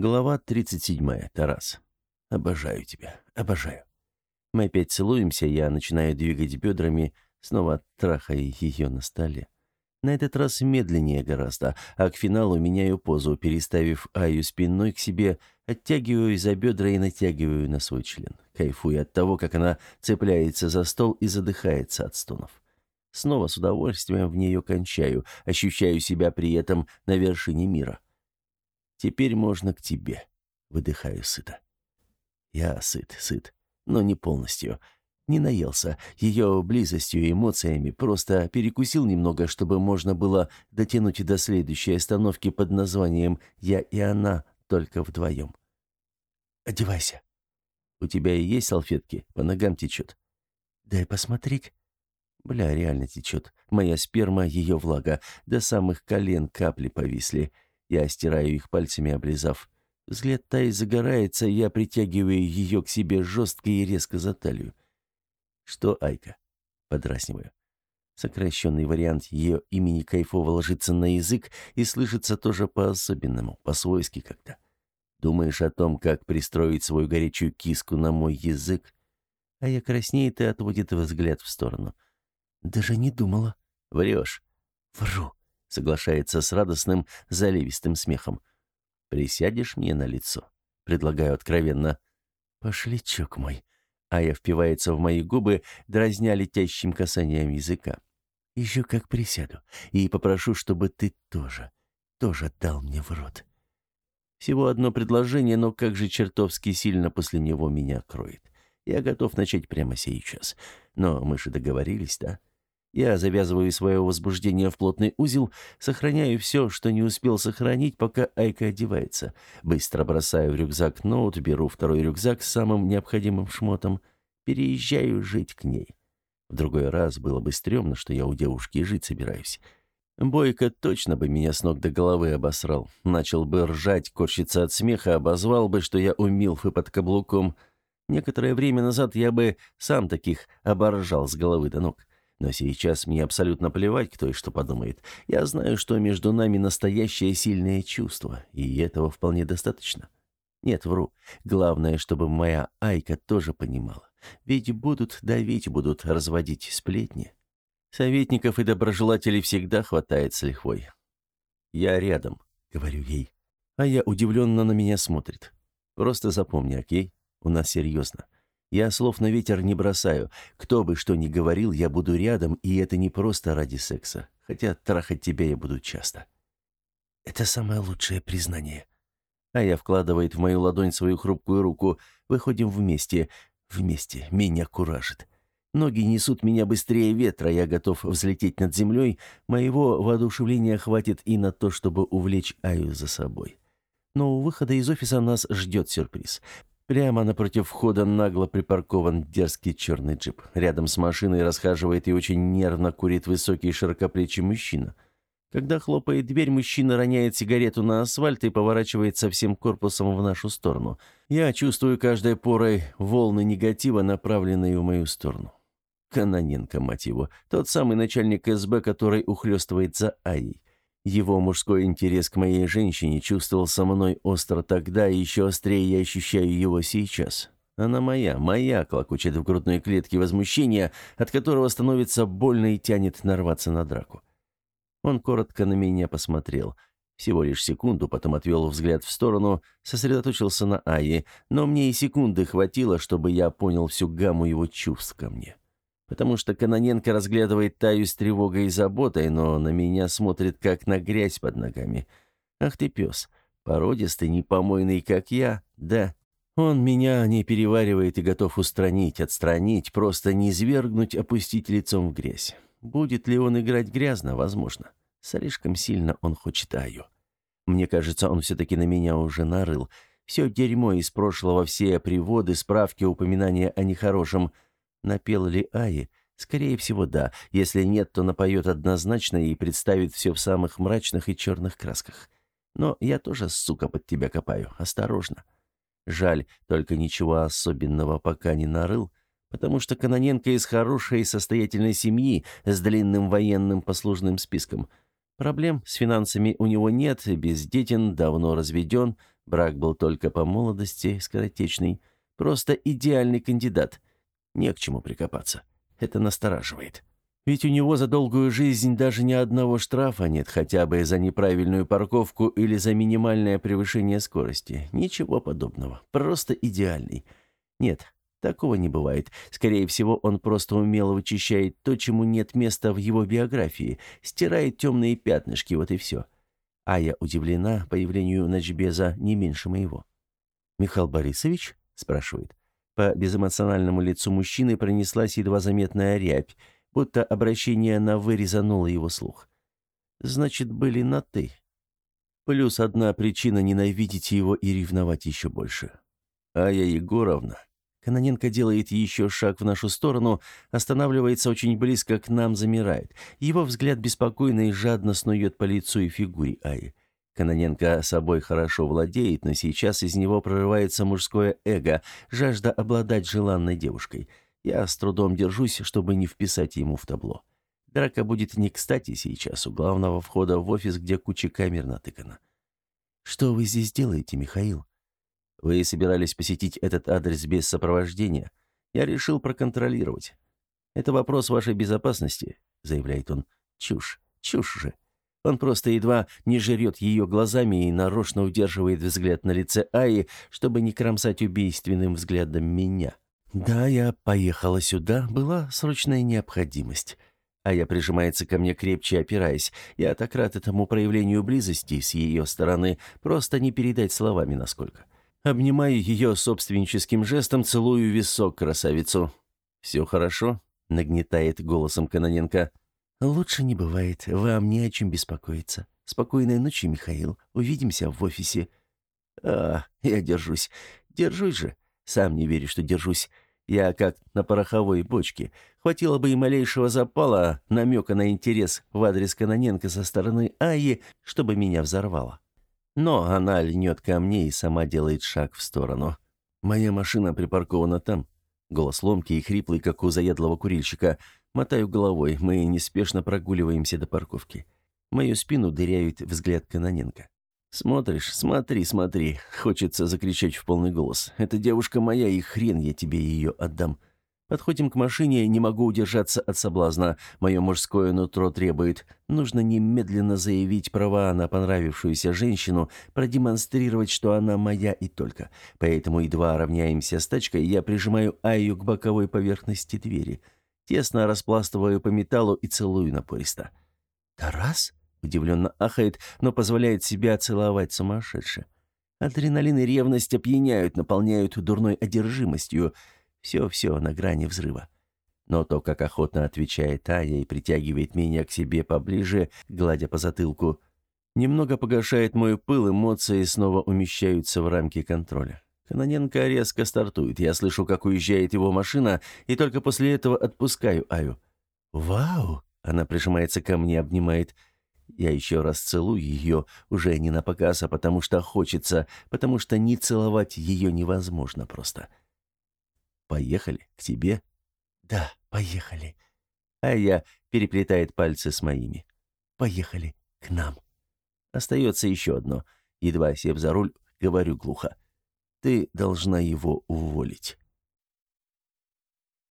Глава 37. Тарас. Обожаю тебя. Обожаю. Мы опять целуемся, я начинаю двигать бедрами, снова трахая ее на столе. На этот раз медленнее гораздо, а к финалу меняю позу, переставив Аю спиной к себе, оттягиваю за бедра и натягиваю на свой член. Кайфую от того, как она цепляется за стол и задыхается от стонов. Снова с удовольствием в нее кончаю, ощущаю себя при этом на вершине мира. Теперь можно к тебе. Выдыхаю сыто. Я сыт, сыт, но не полностью. Не наелся ее близостью и эмоциями, просто перекусил немного, чтобы можно было дотянуть до следующей остановки под названием «Я и она, только вдвоем». «Одевайся». «У тебя и есть салфетки? По ногам течет». «Дай посмотреть». Бля, реально течет. Моя сперма, ее влага. До самых колен капли повисли. Я стираю их пальцами, облизав. Взгляд Таи загорается, я притягиваю ее к себе жестко и резко за талию. «Что, Айка?» — подразниваю. Сокращенный вариант ее имени кайфово ложится на язык и слышится тоже по-особенному, по-свойски как-то. Думаешь о том, как пристроить свою горячую киску на мой язык? А я краснеет и отводит взгляд в сторону. Даже не думала. Врешь. Вру соглашается с радостным, заливистым смехом. «Присядешь мне на лицо?» Предлагаю откровенно. «Пошли, чок мой». Ая впивается в мои губы, дразня летящим касанием языка. «Еще как присяду. И попрошу, чтобы ты тоже, тоже дал мне в рот». Всего одно предложение, но как же чертовски сильно после него меня кроет. Я готов начать прямо сейчас. Но мы же договорились, да? Я завязываю свое возбуждение в плотный узел, сохраняю все, что не успел сохранить, пока Айка одевается. Быстро бросаю в рюкзак ноут, беру второй рюкзак с самым необходимым шмотом, переезжаю жить к ней. В другой раз было бы стрёмно, что я у девушки жить собираюсь. Бойко точно бы меня с ног до головы обосрал. Начал бы ржать, корчиться от смеха, обозвал бы, что я умилф и под каблуком. Некоторое время назад я бы сам таких оборжал с головы до ног. Но сейчас мне абсолютно плевать, кто и что подумает. Я знаю, что между нами настоящее сильное чувство, и этого вполне достаточно. Нет, вру. Главное, чтобы моя Айка тоже понимала. Ведь будут давить, будут разводить сплетни. Советников и доброжелателей всегда хватает с лихвой. «Я рядом», — говорю ей. А я удивленно на меня смотрит. «Просто запомни, окей? У нас серьезно. Я слов на ветер не бросаю. Кто бы что ни говорил, я буду рядом, и это не просто ради секса. Хотя трахать тебя я буду часто. Это самое лучшее признание. А я вкладывает в мою ладонь свою хрупкую руку. Выходим вместе. Вместе. Меня куражит. Ноги несут меня быстрее ветра, я готов взлететь над землей. Моего воодушевления хватит и на то, чтобы увлечь Аю за собой. Но у выхода из офиса нас ждет сюрприз. Прямо напротив входа нагло припаркован дерзкий черный джип. Рядом с машиной расхаживает и очень нервно курит высокий широкоплечий мужчина. Когда хлопает дверь, мужчина роняет сигарету на асфальт и поворачивается всем корпусом в нашу сторону. Я чувствую каждой порой волны негатива, направленные в мою сторону. Каноненко, мать его, тот самый начальник СБ, который ухлёстывает за Аей. Его мужской интерес к моей женщине чувствовался мной остро тогда, и еще острее я ощущаю его сейчас. Она моя, моя, клокочет в грудной клетке возмущения, от которого становится больно и тянет нарваться на драку. Он коротко на меня посмотрел. Всего лишь секунду, потом отвел взгляд в сторону, сосредоточился на Ае, но мне и секунды хватило, чтобы я понял всю гамму его чувств ко мне потому что Каноненко разглядывает Таю с тревогой и заботой, но на меня смотрит как на грязь под ногами. Ах ты пес, породистый, непомойный, как я, да. Он меня не переваривает и готов устранить, отстранить, просто не извергнуть, опустить лицом в грязь. Будет ли он играть грязно? Возможно. Слишком сильно он хочет Аю. Мне кажется, он все-таки на меня уже нарыл. Все дерьмо из прошлого, все приводы, справки, упоминания о нехорошем – Напел ли Аи? Скорее всего, да. Если нет, то напоет однозначно и представит все в самых мрачных и черных красках. Но я тоже, сука, под тебя копаю. Осторожно. Жаль, только ничего особенного пока не нарыл, потому что Каноненко из хорошей состоятельной семьи с длинным военным послужным списком. Проблем с финансами у него нет, бездетен, давно разведен, Брак был только по молодости, скоротечный. Просто идеальный кандидат. Не к чему прикопаться. Это настораживает. Ведь у него за долгую жизнь даже ни одного штрафа нет, хотя бы за неправильную парковку или за минимальное превышение скорости. Ничего подобного. Просто идеальный. Нет, такого не бывает. Скорее всего, он просто умело вычищает то, чему нет места в его биографии, стирает темные пятнышки, вот и все. А я удивлена появлению Ночбеза не меньше моего. «Михаил Борисович?» – спрашивает. По безэмоциональному лицу мужчины пронеслась едва заметная рябь, будто обращение на «вы» резануло его слух. Значит, были на «ты». Плюс одна причина ненавидеть его и ревновать еще больше. А я Егоровна. Каноненко делает еще шаг в нашу сторону, останавливается очень близко к нам, замирает. Его взгляд беспокойно и жадно снует по лицу и фигуре Аи. Каноненко собой хорошо владеет, но сейчас из него прорывается мужское эго, жажда обладать желанной девушкой – я с трудом держусь, чтобы не вписать ему в табло. Драка будет не кстати сейчас у главного входа в офис, где куча камер натыкана. «Что вы здесь делаете, Михаил?» «Вы собирались посетить этот адрес без сопровождения. Я решил проконтролировать. Это вопрос вашей безопасности», — заявляет он. «Чушь, чушь же». Он просто едва не жрет ее глазами и нарочно удерживает взгляд на лице Аи, чтобы не кромсать убийственным взглядом меня. «Да, я поехала сюда, была срочная необходимость». А я прижимается ко мне крепче, опираясь. Я так рад этому проявлению близости с ее стороны, просто не передать словами насколько. Обнимаю ее собственническим жестом, целую висок красавицу. «Все хорошо?» — нагнетает голосом Каноненко. «Лучше не бывает. Вам не о чем беспокоиться. Спокойной ночи, Михаил. Увидимся в офисе». «А, я держусь. Держусь же. Сам не верю, что держусь. Я как на пороховой бочке. Хватило бы и малейшего запала, намека на интерес в адрес Каноненко со стороны Аи, чтобы меня взорвало. Но она льнет ко мне и сама делает шаг в сторону. «Моя машина припаркована там». Голос ломкий и хриплый, как у заядлого курильщика. Мотаю головой, мы неспешно прогуливаемся до парковки. Мою спину дыряет взгляд Каноненко. «Смотришь? Смотри, смотри!» — хочется закричать в полный голос. «Эта девушка моя, и хрен я тебе ее отдам!» Подходим к машине, не могу удержаться от соблазна. Мое мужское нутро требует. Нужно немедленно заявить права на понравившуюся женщину, продемонстрировать, что она моя и только. Поэтому едва равняемся с тачкой, я прижимаю Айю к боковой поверхности двери. Тесно распластываю по металлу и целую напористо. «Тарас?» Удивленно ахает, но позволяет себя целовать сумасшедше. Адреналин и ревность опьяняют, наполняют дурной одержимостью. Все-все на грани взрыва. Но то, как охотно отвечает Ая и притягивает меня к себе поближе, гладя по затылку, немного погашает мой пыл, эмоции снова умещаются в рамки контроля. Каноненко резко стартует. Я слышу, как уезжает его машина, и только после этого отпускаю Аю. «Вау!» — она прижимается ко мне, обнимает. Я еще раз целую ее, уже не на показ, а потому что хочется, потому что не целовать ее невозможно просто. «Поехали к тебе?» «Да, поехали». А я переплетает пальцы с моими. «Поехали к нам». Остается еще одно. Едва сев за руль, говорю глухо. «Ты должна его уволить».